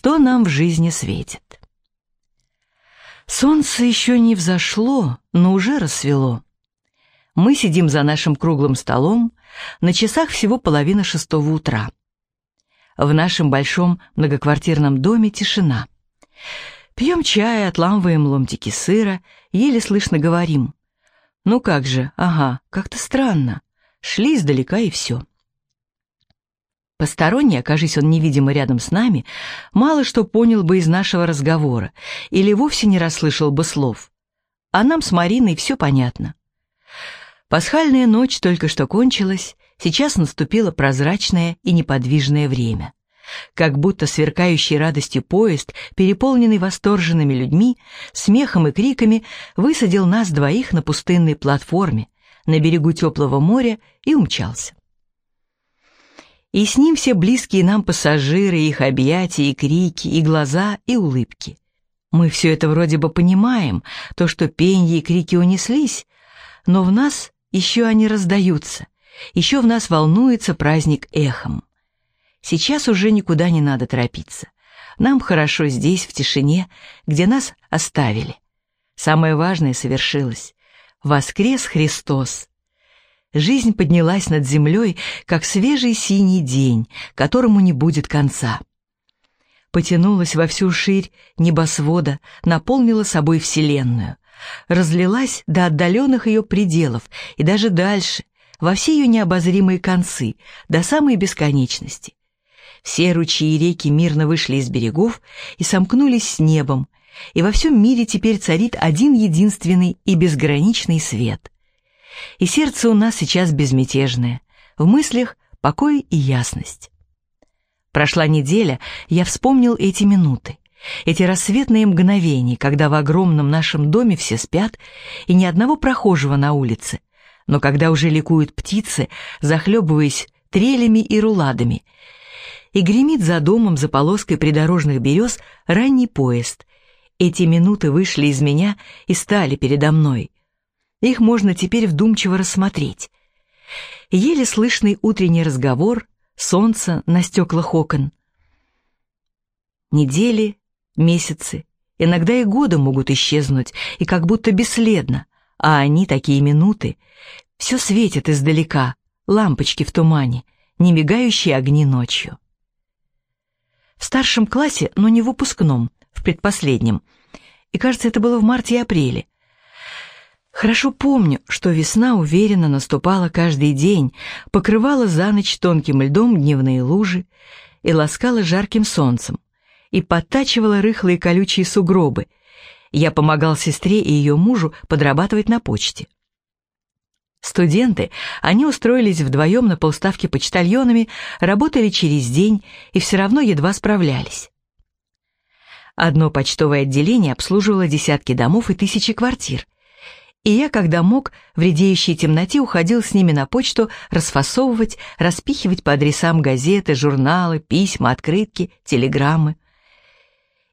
что нам в жизни светит. Солнце еще не взошло, но уже рассвело. Мы сидим за нашим круглым столом, на часах всего половина шестого утра. В нашем большом многоквартирном доме тишина. Пьем чай, отламываем ломтики сыра, еле слышно говорим. Ну как же, ага, как-то странно. Шли издалека и все. Посторонний, окажись он невидимо рядом с нами, мало что понял бы из нашего разговора или вовсе не расслышал бы слов. А нам с Мариной все понятно. Пасхальная ночь только что кончилась, сейчас наступило прозрачное и неподвижное время. Как будто сверкающий радостью поезд, переполненный восторженными людьми, смехом и криками, высадил нас двоих на пустынной платформе, на берегу теплого моря и умчался и с ним все близкие нам пассажиры, их объятия и крики, и глаза, и улыбки. Мы все это вроде бы понимаем, то, что пенье и крики унеслись, но в нас еще они раздаются, еще в нас волнуется праздник эхом. Сейчас уже никуда не надо торопиться. Нам хорошо здесь, в тишине, где нас оставили. Самое важное совершилось. Воскрес Христос, Жизнь поднялась над землей, как свежий синий день, которому не будет конца. Потянулась во всю ширь небосвода, наполнила собой Вселенную. Разлилась до отдаленных ее пределов и даже дальше, во все ее необозримые концы, до самой бесконечности. Все ручьи и реки мирно вышли из берегов и сомкнулись с небом, и во всем мире теперь царит один единственный и безграничный свет — и сердце у нас сейчас безмятежное, в мыслях покой и ясность. Прошла неделя, я вспомнил эти минуты, эти рассветные мгновения, когда в огромном нашем доме все спят и ни одного прохожего на улице, но когда уже ликуют птицы, захлебываясь трелями и руладами, и гремит за домом за полоской придорожных берез ранний поезд. Эти минуты вышли из меня и стали передо мной — их можно теперь вдумчиво рассмотреть. Еле слышный утренний разговор, солнце на стеклах окон. Недели, месяцы, иногда и годы могут исчезнуть, и как будто бесследно, а они, такие минуты, все светят издалека, лампочки в тумане, не мигающие огни ночью. В старшем классе, но не в выпускном, в предпоследнем, и кажется, это было в марте и апреле, Хорошо помню, что весна уверенно наступала каждый день, покрывала за ночь тонким льдом дневные лужи и ласкала жарким солнцем, и подтачивала рыхлые колючие сугробы. Я помогал сестре и ее мужу подрабатывать на почте. Студенты, они устроились вдвоем на полставки почтальонами, работали через день и все равно едва справлялись. Одно почтовое отделение обслуживало десятки домов и тысячи квартир – и я, когда мог, в редеющей темноте уходил с ними на почту расфасовывать, распихивать по адресам газеты, журналы, письма, открытки, телеграммы.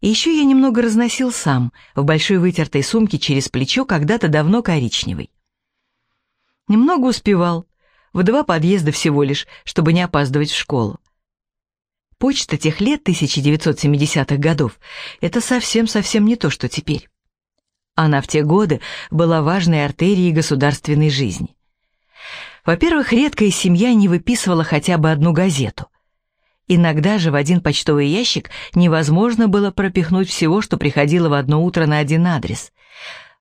И еще я немного разносил сам, в большой вытертой сумке через плечо, когда-то давно коричневой. Немного успевал, в два подъезда всего лишь, чтобы не опаздывать в школу. Почта тех лет 1970-х годов — это совсем-совсем не то, что теперь. Она в те годы была важной артерией государственной жизни. Во-первых, редкая семья не выписывала хотя бы одну газету. Иногда же в один почтовый ящик невозможно было пропихнуть всего, что приходило в одно утро на один адрес.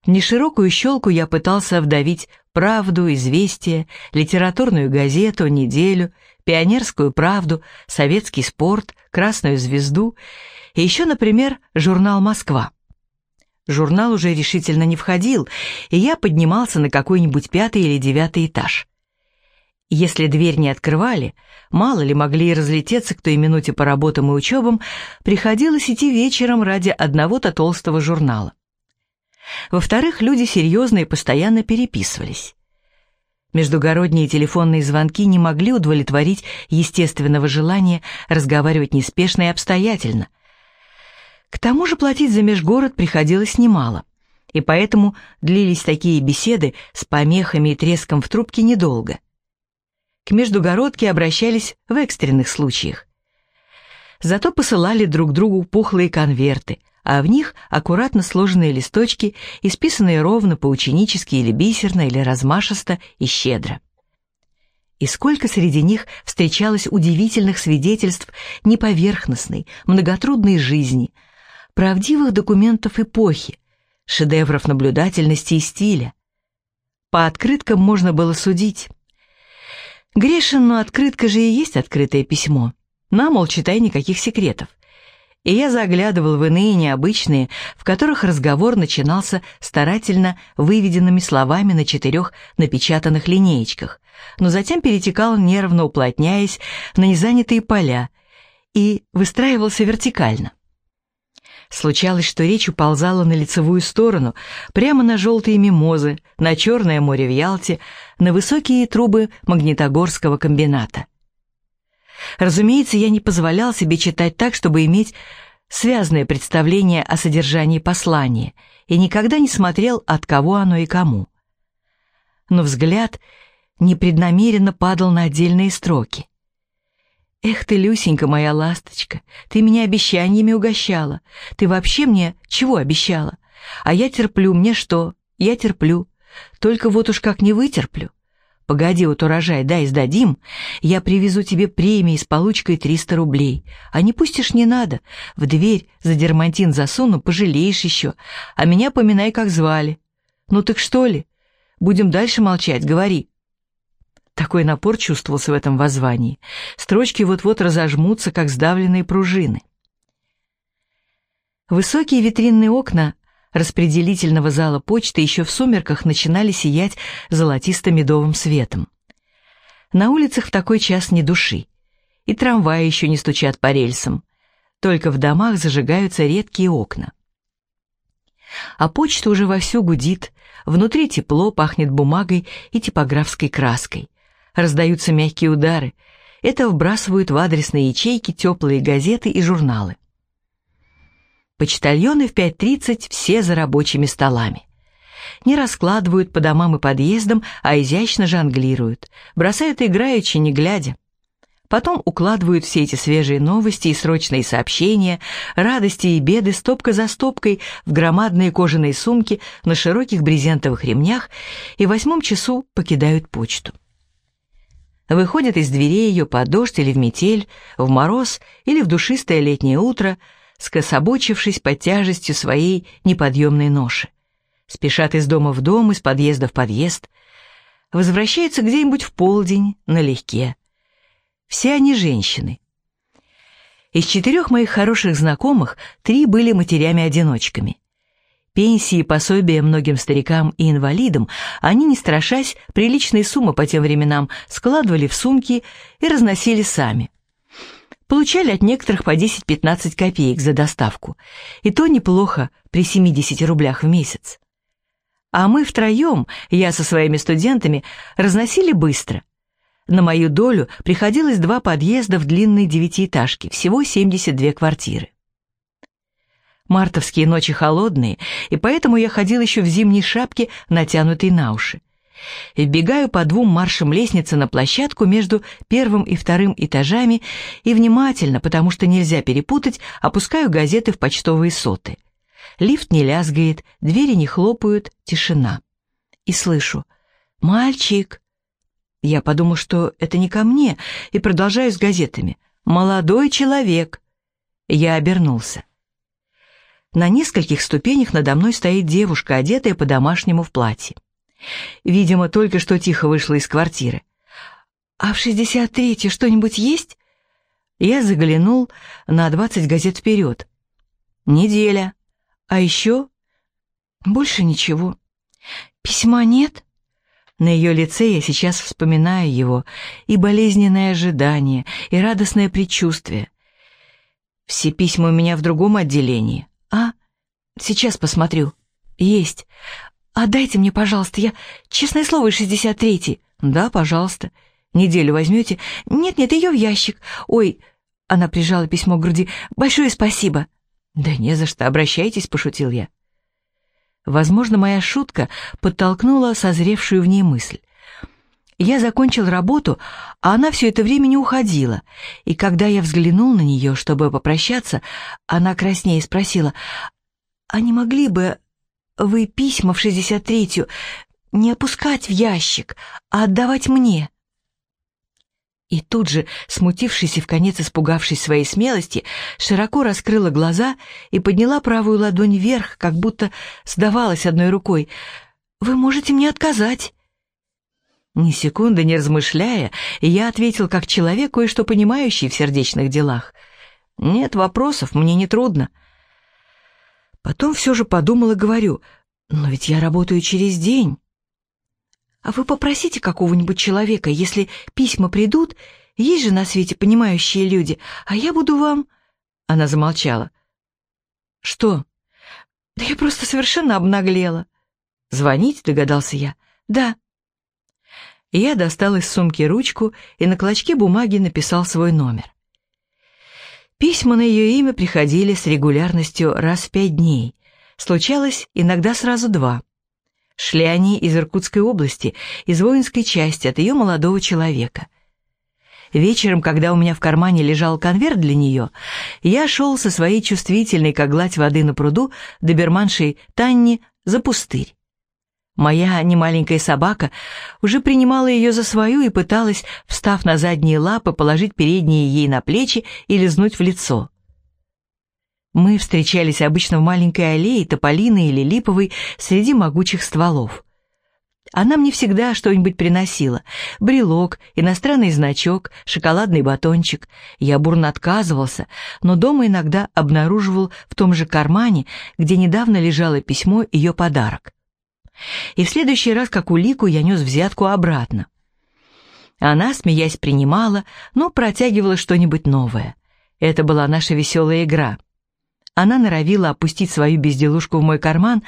В неширокую щелку я пытался вдавить «Правду», «Известия», литературную газету, «Неделю», «Пионерскую правду», «Советский спорт», «Красную звезду» и еще, например, журнал «Москва». Журнал уже решительно не входил, и я поднимался на какой-нибудь пятый или девятый этаж. Если дверь не открывали, мало ли могли и разлететься к той минуте по работам и учебам, приходилось идти вечером ради одного-то толстого журнала. Во-вторых, люди серьезно и постоянно переписывались. Междугородние телефонные звонки не могли удовлетворить естественного желания разговаривать неспешно и обстоятельно – к тому же платить за межгород приходилось немало, и поэтому длились такие беседы с помехами и треском в трубке недолго. К междугородке обращались в экстренных случаях. Зато посылали друг другу пухлые конверты, а в них аккуратно сложенные листочки, исписанные ровно поученически или бисерно, или размашисто и щедро. И сколько среди них встречалось удивительных свидетельств неповерхностной, многотрудной жизни, правдивых документов эпохи, шедевров наблюдательности и стиля. По открыткам можно было судить. Грешин, но открытка же и есть открытое письмо. На, мол, читай никаких секретов. И я заглядывал в иные необычные, в которых разговор начинался старательно выведенными словами на четырех напечатанных линеечках, но затем перетекал, нервно уплотняясь, на незанятые поля и выстраивался вертикально. Случалось, что речь уползала на лицевую сторону, прямо на желтые мимозы, на Черное море в Ялте, на высокие трубы Магнитогорского комбината. Разумеется, я не позволял себе читать так, чтобы иметь связное представление о содержании послания, и никогда не смотрел, от кого оно и кому. Но взгляд непреднамеренно падал на отдельные строки. «Эх ты, Люсенька, моя ласточка, ты меня обещаниями угощала. Ты вообще мне чего обещала? А я терплю, мне что? Я терплю. Только вот уж как не вытерплю. Погоди, вот урожай дай сдадим, я привезу тебе премии с получкой 300 рублей. А не пустишь не надо. В дверь за дермантин засуну, пожалеешь еще. А меня поминай, как звали. Ну так что ли? Будем дальше молчать, говори. Такой напор чувствовался в этом воззвании. Строчки вот-вот разожмутся, как сдавленные пружины. Высокие витринные окна распределительного зала почты еще в сумерках начинали сиять золотисто-медовым светом. На улицах в такой час ни души. И трамваи еще не стучат по рельсам. Только в домах зажигаются редкие окна. А почта уже вовсю гудит, внутри тепло, пахнет бумагой и типографской краской раздаются мягкие удары. Это вбрасывают в адресные ячейки теплые газеты и журналы. Почтальоны в 5.30 все за рабочими столами. Не раскладывают по домам и подъездам, а изящно жонглируют, бросают играючи, не глядя. Потом укладывают все эти свежие новости и срочные сообщения, радости и беды стопка за стопкой в громадные кожаные сумки на широких брезентовых ремнях и в восьмом часу покидают почту выходит из дверей ее под дождь или в метель, в мороз или в душистое летнее утро, скособочившись под тяжестью своей неподъемной ноши. Спешат из дома в дом, из подъезда в подъезд. Возвращаются где-нибудь в полдень, налегке. Все они женщины. Из четырех моих хороших знакомых три были матерями-одиночками. Пенсии и пособия многим старикам и инвалидам они, не страшась, приличные суммы по тем временам складывали в сумки и разносили сами. Получали от некоторых по 10-15 копеек за доставку, и то неплохо при 70 рублях в месяц. А мы втроем, я со своими студентами, разносили быстро. На мою долю приходилось два подъезда в длинной девятиэтажке, всего 72 квартиры. Мартовские ночи холодные, и поэтому я ходил еще в зимней шапке, натянутой на уши. Вбегаю по двум маршам лестницы на площадку между первым и вторым этажами и внимательно, потому что нельзя перепутать, опускаю газеты в почтовые соты. Лифт не лязгает, двери не хлопают, тишина. И слышу «Мальчик!» Я подумал, что это не ко мне, и продолжаю с газетами. «Молодой человек!» Я обернулся. На нескольких ступенях надо мной стоит девушка, одетая по-домашнему в платье. Видимо, только что тихо вышла из квартиры. «А в 63-е что-нибудь есть?» Я заглянул на 20 газет вперед. «Неделя. А еще?» «Больше ничего. Письма нет?» На ее лице я сейчас вспоминаю его, и болезненное ожидание, и радостное предчувствие. Все письма у меня в другом отделении. «А? Сейчас посмотрю. Есть. А дайте мне, пожалуйста, я, честное слово, 63-й». «Да, пожалуйста. Неделю возьмете?» «Нет-нет, ее в ящик. Ой...» Она прижала письмо к груди. «Большое спасибо». «Да не за что, обращайтесь», — пошутил я. Возможно, моя шутка подтолкнула созревшую в ней мысль. Я закончил работу, а она все это время не уходила, и когда я взглянул на нее, чтобы попрощаться, она краснее спросила, «А не могли бы вы письма в 63-ю не опускать в ящик, а отдавать мне?» И тут же, смутившись и в конец испугавшись своей смелости, широко раскрыла глаза и подняла правую ладонь вверх, как будто сдавалась одной рукой. «Вы можете мне отказать». Ни секунды не размышляя, я ответил как человек, кое-что понимающий в сердечных делах. «Нет вопросов, мне не трудно». Потом все же подумал и говорю, «Но ведь я работаю через день». «А вы попросите какого-нибудь человека, если письма придут, есть же на свете понимающие люди, а я буду вам...» Она замолчала. «Что?» «Да я просто совершенно обнаглела». «Звонить?» — догадался я. «Да». Я достал из сумки ручку и на клочке бумаги написал свой номер. Письма на ее имя приходили с регулярностью раз в пять дней. Случалось иногда сразу два. Шли они из Иркутской области, из воинской части, от ее молодого человека. Вечером, когда у меня в кармане лежал конверт для нее, я шел со своей чувствительной, как гладь воды на пруду, доберманшей Танни за пустырь. Моя немаленькая собака уже принимала ее за свою и пыталась, встав на задние лапы, положить передние ей на плечи и лизнуть в лицо. Мы встречались обычно в маленькой аллее, тополиной или липовой, среди могучих стволов. Она мне всегда что-нибудь приносила. Брелок, иностранный значок, шоколадный батончик. Я бурно отказывался, но дома иногда обнаруживал в том же кармане, где недавно лежало письмо, ее подарок. И в следующий раз, как улику, я нес взятку обратно. Она, смеясь, принимала, но протягивала что-нибудь новое. Это была наша веселая игра. Она норовила опустить свою безделушку в мой карман,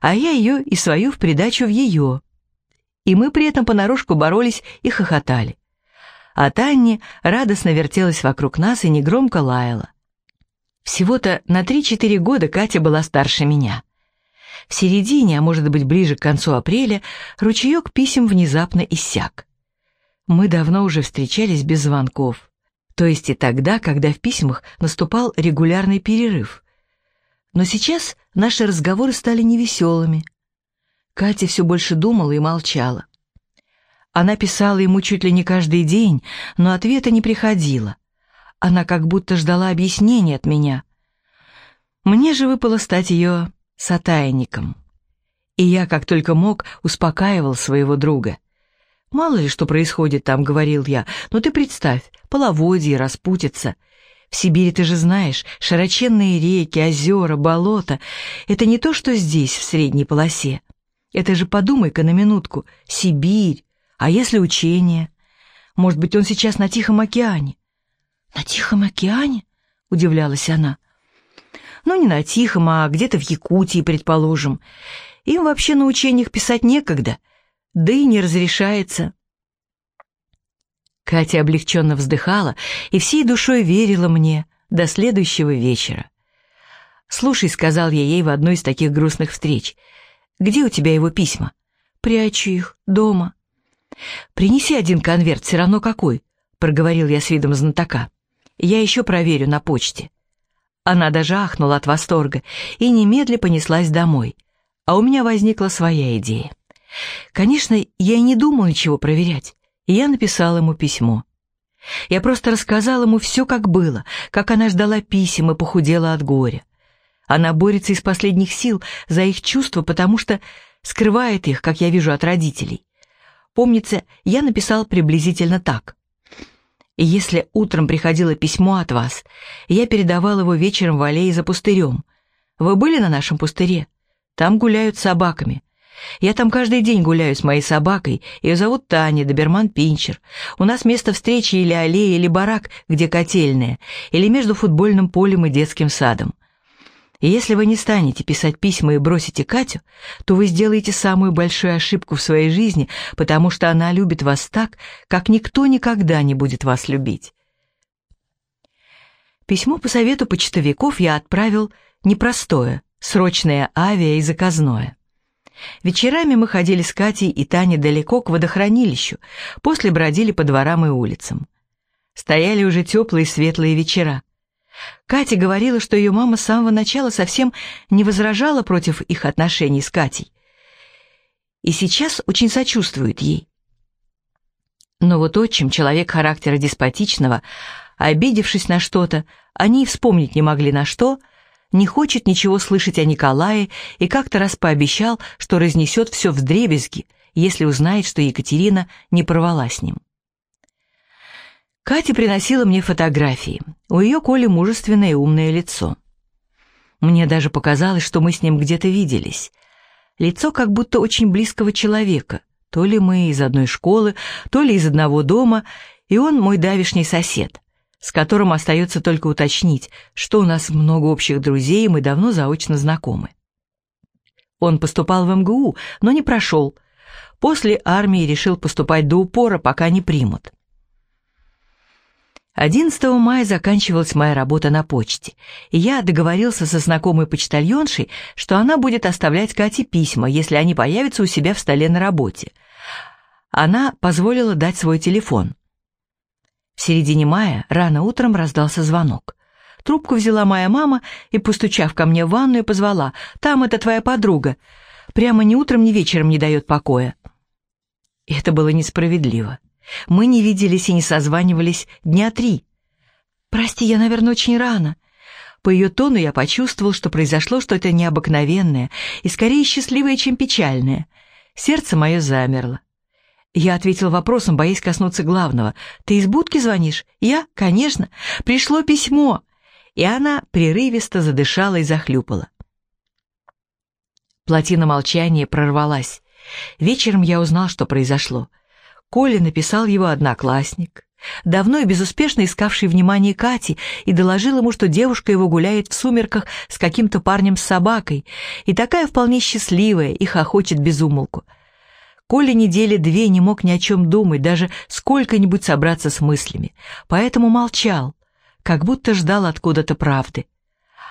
а я ее и свою в придачу в ее. И мы при этом понарошку боролись и хохотали. А Танни радостно вертелась вокруг нас и негромко лаяла. Всего-то на 3-4 года Катя была старше меня. В середине, а может быть ближе к концу апреля, ручеек писем внезапно иссяк. Мы давно уже встречались без звонков то есть и тогда, когда в письмах наступал регулярный перерыв. Но сейчас наши разговоры стали невеселыми. Катя все больше думала и молчала. Она писала ему чуть ли не каждый день, но ответа не приходило. Она как будто ждала объяснения от меня. Мне же выпало стать ее сотайником. И я, как только мог, успокаивал своего друга — «Мало ли что происходит там», — говорил я, — «но ты представь, половодье, распутится. В Сибири, ты же знаешь, широченные реки, озера, болота — это не то, что здесь, в средней полосе. Это же подумай-ка на минутку, Сибирь, а если учение? Может быть, он сейчас на Тихом океане?» «На Тихом океане?» — удивлялась она. «Ну, не на Тихом, а где-то в Якутии, предположим. Им вообще на учениях писать некогда» да и не разрешается. Катя облегченно вздыхала и всей душой верила мне до следующего вечера. «Слушай», — сказал я ей в одной из таких грустных встреч, — «где у тебя его письма?» «Прячу их дома». «Принеси один конверт, все равно какой», — проговорил я с видом знатока. «Я еще проверю на почте». Она даже ахнула от восторга и немедля понеслась домой, а у меня возникла своя идея. Конечно, я и не думал ничего проверять, я написал ему письмо. Я просто рассказал ему все, как было, как она ждала писем и похудела от горя. Она борется из последних сил за их чувства, потому что скрывает их, как я вижу, от родителей. Помнится, я написал приблизительно так. И если утром приходило письмо от вас, я передавал его вечером в аллее за пустырем. Вы были на нашем пустыре? Там гуляют с собаками. Я там каждый день гуляю с моей собакой, ее зовут Таня, доберман Пинчер. У нас место встречи или аллея, или барак, где котельная, или между футбольным полем и детским садом. И если вы не станете писать письма и бросите Катю, то вы сделаете самую большую ошибку в своей жизни, потому что она любит вас так, как никто никогда не будет вас любить. Письмо по совету почтовиков я отправил непростое, срочное авиа и заказное. Вечерами мы ходили с Катей и Таней далеко к водохранилищу, после бродили по дворам и улицам. Стояли уже теплые светлые вечера. Катя говорила, что ее мама с самого начала совсем не возражала против их отношений с Катей. И сейчас очень сочувствует ей. Но вот отчим, человек характера деспотичного, обидевшись на что-то, они вспомнить не могли на что, не хочет ничего слышать о Николае и как-то раз пообещал, что разнесет все вдребезги, если узнает, что Екатерина не порвала с ним. Катя приносила мне фотографии. У ее Коли мужественное и умное лицо. Мне даже показалось, что мы с ним где-то виделись. Лицо как будто очень близкого человека. То ли мы из одной школы, то ли из одного дома, и он мой давишний сосед, с которым остается только уточнить, что у нас много общих друзей, и мы давно заочно знакомы. Он поступал в МГУ, но не прошел. После армии решил поступать до упора, пока не примут. 11 мая заканчивалась моя работа на почте, и я договорился со знакомой почтальоншей, что она будет оставлять Кате письма, если они появятся у себя в столе на работе. Она позволила дать свой телефон. В середине мая рано утром раздался звонок. Трубку взяла моя мама и, постучав ко мне в ванную, позвала «Там это твоя подруга. Прямо ни утром, ни вечером не дает покоя». Это было несправедливо. Мы не виделись и не созванивались дня три. «Прости, я, наверное, очень рано». По ее тону я почувствовал, что произошло что-то необыкновенное и скорее счастливое, чем печальное. Сердце мое замерло. Я ответил вопросом, боясь коснуться главного. «Ты из будки звонишь?» «Я? Конечно. Пришло письмо». И она прерывисто задышала и захлюпала. Плотина молчания прорвалась. Вечером я узнал, что произошло. Коля написал его одноклассник, давно и безуспешно искавший внимание Кати, и доложил ему, что девушка его гуляет в сумерках с каким-то парнем с собакой, и такая вполне счастливая, и хохочет без умолку. Коля недели две не мог ни о чем думать, даже сколько-нибудь собраться с мыслями, поэтому молчал, как будто ждал откуда-то правды.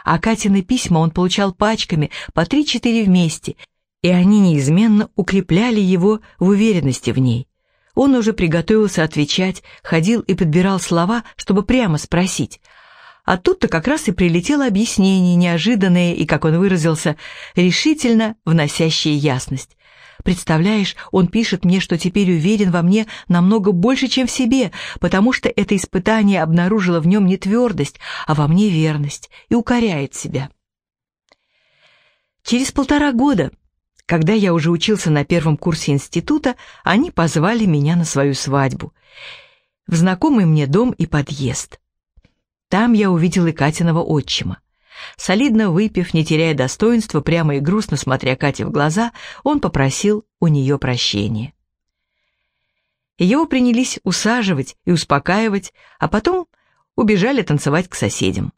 А Катины письма он получал пачками, по три-четыре вместе, и они неизменно укрепляли его в уверенности в ней. Он уже приготовился отвечать, ходил и подбирал слова, чтобы прямо спросить. А тут-то как раз и прилетело объяснение, неожиданное и, как он выразился, решительно вносящее ясность. Представляешь, он пишет мне, что теперь уверен во мне намного больше, чем в себе, потому что это испытание обнаружило в нем не твердость, а во мне верность, и укоряет себя. Через полтора года когда я уже учился на первом курсе института, они позвали меня на свою свадьбу. В знакомый мне дом и подъезд. Там я увидел и Катиного отчима. Солидно выпив, не теряя достоинства, прямо и грустно смотря Кате в глаза, он попросил у нее прощения. Его принялись усаживать и успокаивать, а потом убежали танцевать к соседям.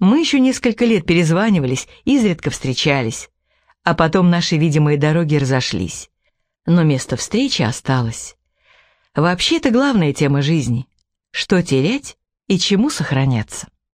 Мы еще несколько лет перезванивались, изредка встречались а потом наши видимые дороги разошлись. Но место встречи осталось. Вообще это главная тема жизни. Что терять и чему сохраняться.